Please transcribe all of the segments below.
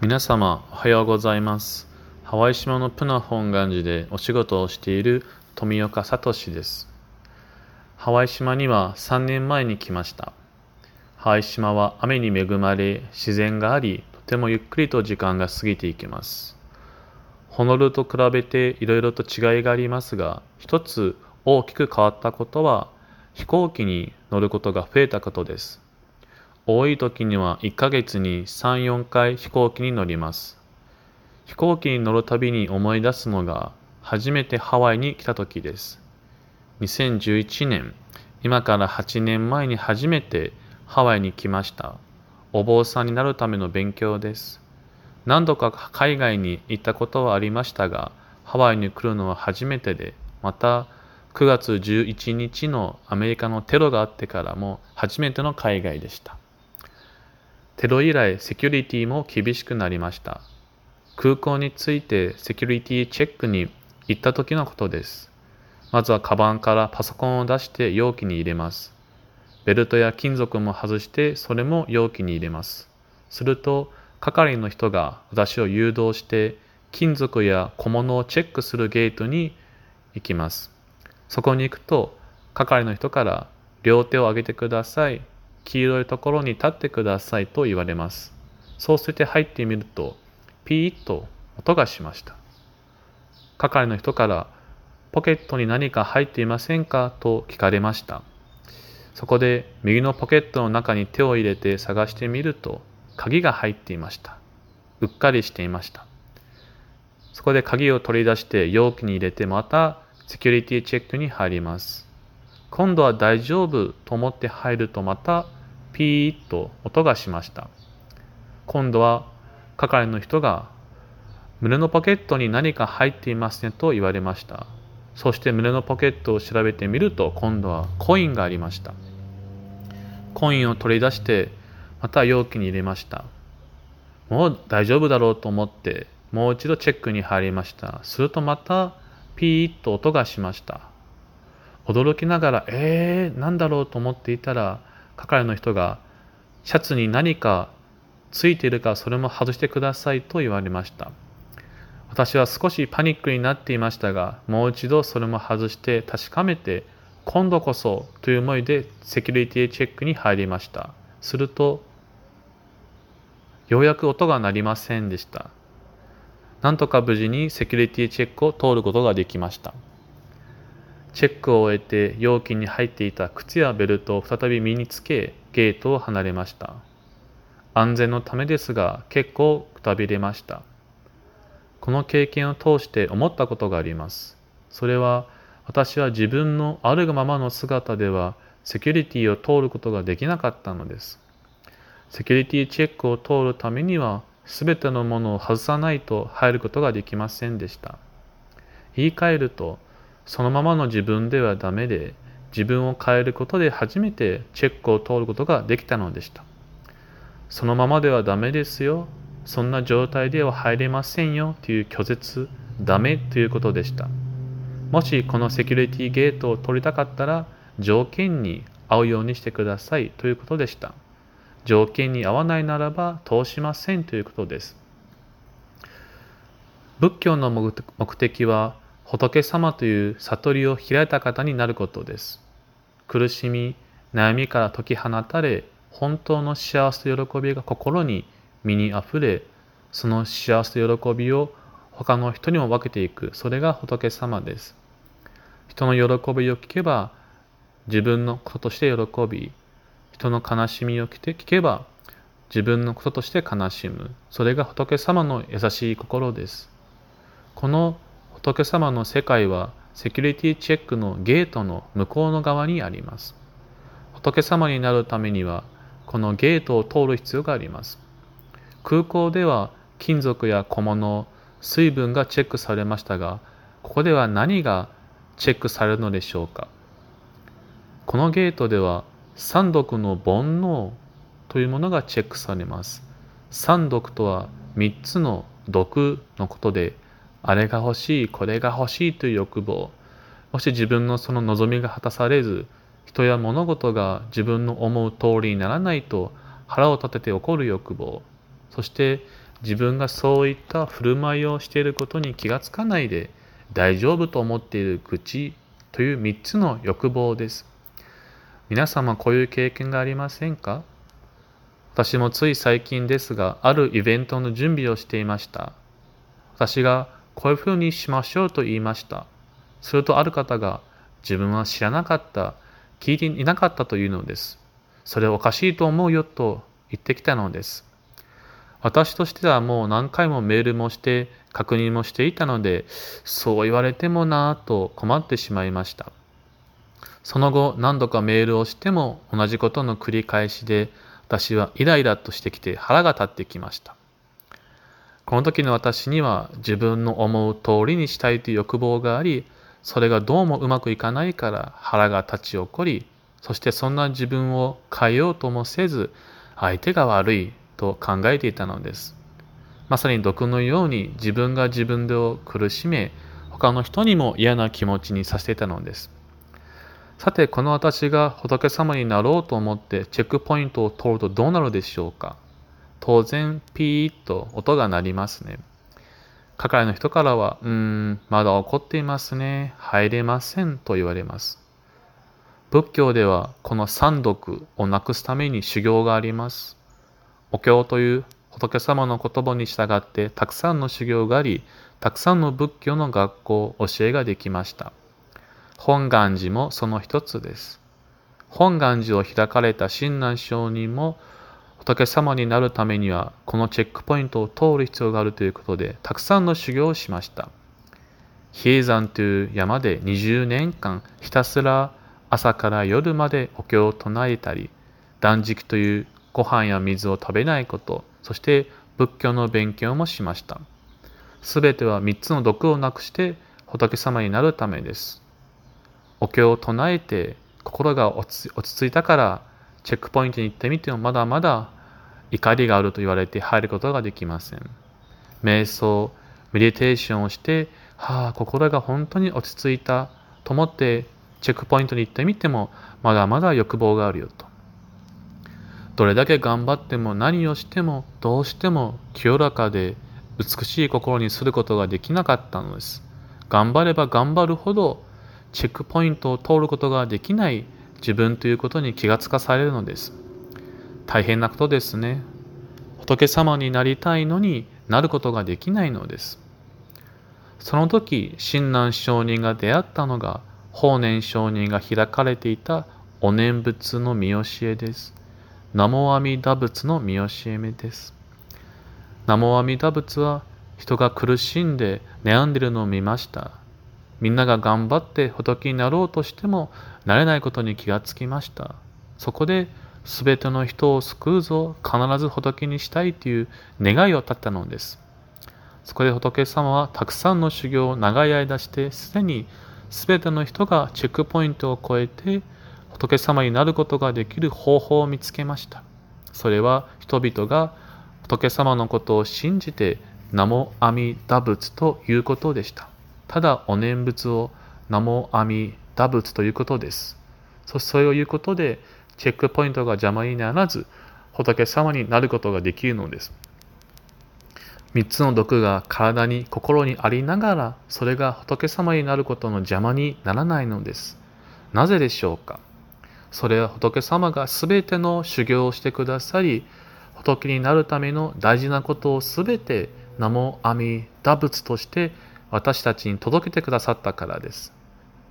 皆様おはようございます。ハワイ島のプナ本願寺でお仕事をしている富岡聡です。ハワイ島には3年前に来ました。ハワイ島は雨に恵まれ自然がありとてもゆっくりと時間が過ぎていきます。ホノルルと比べていろいろと違いがありますが一つ大きく変わったことは飛行機に乗ることが増えたことです。多い時には1ヶ月に3、4回飛行機に乗ります。飛行機に乗るたびに思い出すのが初めてハワイに来た時です。2011年、今から8年前に初めてハワイに来ました。お坊さんになるための勉強です。何度か海外に行ったことはありましたが、ハワイに来るのは初めてで、また9月11日のアメリカのテロがあってからも初めての海外でした。テロ以来セキュリティも厳しくなりました。空港についてセキュリティチェックに行った時のことです。まずはカバンからパソコンを出して容器に入れます。ベルトや金属も外してそれも容器に入れます。すると係の人が私を誘導して金属や小物をチェックするゲートに行きます。そこに行くと係の人から両手を上げてください黄色いところに立ってくださいと言われます。そうして入ってみると、ピーッと音がしました。係の人から、ポケットに何か入っていませんかと聞かれました。そこで右のポケットの中に手を入れて探してみると、鍵が入っていました。うっかりしていました。そこで鍵を取り出して容器に入れてまたセキュリティチェックに入ります。今度は大丈夫と思って入るとまたピーッと音がしました。今度は係の人が胸のポケットに何か入っていますねと言われました。そして胸のポケットを調べてみると今度はコインがありました。コインを取り出してまた容器に入れました。もう大丈夫だろうと思ってもう一度チェックに入りました。するとまたピーッと音がしました。驚きながら、えー、なんだろうと思っていたら、係の人がシャツに何かついているかそれも外してくださいと言われました。私は少しパニックになっていましたが、もう一度それも外して確かめて、今度こそという思いでセキュリティチェックに入りました。すると、ようやく音が鳴りませんでした。なんとか無事にセキュリティチェックを通ることができました。チェックを終えて容器に入っていた靴やベルトを再び身につけゲートを離れました。安全のためですが結構くたびれました。この経験を通して思ったことがあります。それは私は自分のあるがままの姿ではセキュリティを通ることができなかったのです。セキュリティチェックを通るためには全てのものを外さないと入ることができませんでした。言い換えるとそのままの自分ではダメで自分を変えることで初めてチェックを通ることができたのでした。そのままではダメですよ。そんな状態では入れませんよという拒絶、ダメということでした。もしこのセキュリティゲートを取りたかったら条件に合うようにしてくださいということでした。条件に合わないならば通しませんということです。仏教の目的は仏様という悟りを開いた方になることです。苦しみ、悩みから解き放たれ、本当の幸せと喜びが心に身にあふれ、その幸せと喜びを他の人にも分けていく、それが仏様です。人の喜びを聞けば、自分のこととして喜び、人の悲しみを聞けば、自分のこととして悲しむ。それが仏様の優しい心です。この仏様の世界はセキュリティチェックのゲートの向こうの側にあります。仏様になるためにはこのゲートを通る必要があります。空港では金属や小物、水分がチェックされましたが、ここでは何がチェックされるのでしょうかこのゲートでは三毒の煩悩というものがチェックされます。三毒とは3つの毒のことであれが欲しい、これが欲しいという欲望。もし自分のその望みが果たされず、人や物事が自分の思う通りにならないと腹を立てて起こる欲望。そして自分がそういった振る舞いをしていることに気がつかないで大丈夫と思っている愚痴という3つの欲望です。皆様こういう経験がありませんか？私もつい最近ですが、あるイベントの準備をしていました。私がこういうふうにしましょうと言いました。するとある方が自分は知らなかった、聞いていなかったというのです。それおかしいと思うよと言ってきたのです。私としてはもう何回もメールもして確認もしていたので、そう言われてもなぁと困ってしまいました。その後何度かメールをしても同じことの繰り返しで私はイライラとしてきて腹が立ってきました。この時の私には自分の思う通りにしたいという欲望があり、それがどうもうまくいかないから腹が立ち起こり、そしてそんな自分を変えようともせず、相手が悪いと考えていたのです。まさに毒のように自分が自分でを苦しめ、他の人にも嫌な気持ちにさせていたのです。さて、この私が仏様になろうと思ってチェックポイントを通るとどうなるでしょうか？当然、ピーッと音が鳴りますね。係の人からは、うーん、まだ怒っていますね。入れませんと言われます。仏教ではこの三毒をなくすために修行があります。お経という仏様の言葉に従ってたくさんの修行があり、たくさんの仏教の学校、教えができました。本願寺もその一つです。本願寺を開かれた親鸞上人も仏様になるためにはこのチェックポイントを通る必要があるということでたくさんの修行をしました。比叡山という山で20年間ひたすら朝から夜までお経を唱えたり断食というご飯や水を食べないことそして仏教の勉強もしました。すべては3つの毒をなくして仏様になるためです。お経を唱えて心が落ち着いたからチェックポイントに行ってみてもまだまだ怒りがあると言われて入ることができません。瞑想、メディテーションをして、はあ、心が本当に落ち着いたと思ってチェックポイントに行ってみてもまだまだ欲望があるよと。どれだけ頑張っても何をしてもどうしても清らかで美しい心にすることができなかったのです。頑張れば頑張るほどチェックポイントを通ることができない自分ということに気がつかされるのです。大変なことですね。仏様になりたいのになることができないのです。その時、親鸞上人が出会ったのが、法然上人が開かれていたお念仏の見教えです。南無阿弥陀仏の見教え目です。南無阿弥陀仏は人が苦しんで悩んでいるのを見ました。みんなが頑張って仏になろうとしてもなれないことに気がつきました。そこで全ての人を救うぞ、必ず仏にしたいという願いを立ったのです。そこで仏様はたくさんの修行を長い間してすでに全ての人がチェックポイントを超えて仏様になることができる方法を見つけました。それは人々が仏様のことを信じて名も阿弥陀仏ということでした。ただお念仏を名も阿弥陀仏ということです。そしてそれを言うことで、チェックポイントが邪魔にならず、仏様になることができるのです。三つの毒が体に心にありながら、それが仏様になることの邪魔にならないのです。なぜでしょうか？それは仏様が全ての修行をしてくださり、仏になるための大事なことを全て名も阿弥陀仏として私たちに届けてくださったからです。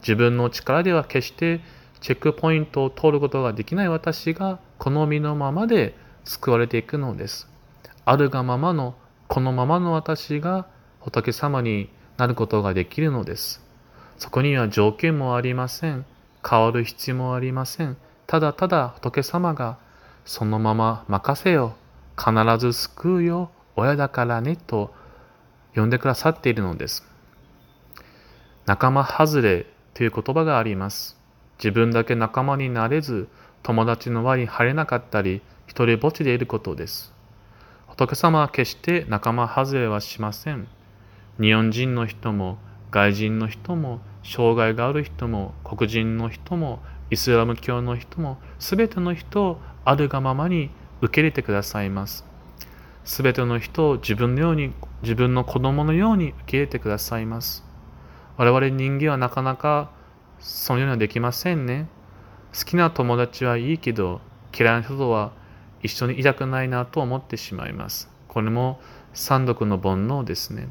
自分の力では決してチェックポイントを通ることができない私が好みのままで救われていくのです。あるがままのこのままの私が仏様になることができるのです。そこには条件もありません。変わる必要もありません。ただただ仏様がそのまま任せよ。必ず救うよ。親だからね。と呼んでくださっているのです。仲間外れという言葉があります。自分だけ仲間になれず、友達の輪に入れなかったり、一人ぼっちでいることです。仏様は決して仲間外れはしません。日本人の人も、外人の人も、障害がある人も、黒人の人も、イスラム教の人も、すべての人をあるがままに受け入れてくださいます。すべての人を自分のように、自分の子供のように受け入れてくださいます。我々人間はなかなかそのようにはできませんね。好きな友達はいいけど、嫌いな人とは一緒にいたくないなと思ってしまいます。これも三毒の煩悩ですね。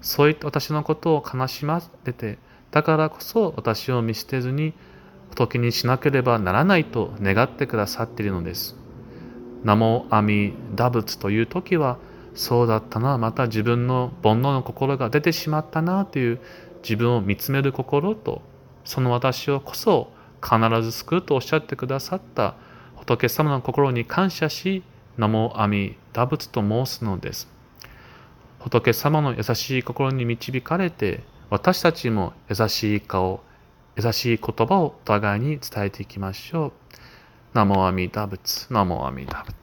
そういった私のことを悲しませて、だからこそ私を見捨てずに仏にしなければならないと願ってくださっているのです。ナモアミダ仏という時は、そうだったな、また自分の煩悩の心が出てしまったなという自分を見つめる心と、その私をこそ必ず救うとおっしゃってくださった仏様の心に感謝し、ナモアミダ仏と申すのです。仏様の優しい心に導かれて、私たちも優しい顔、優しい言葉をお互いに伝えていきましょう。ナモアミダ仏、ナモアミダ仏。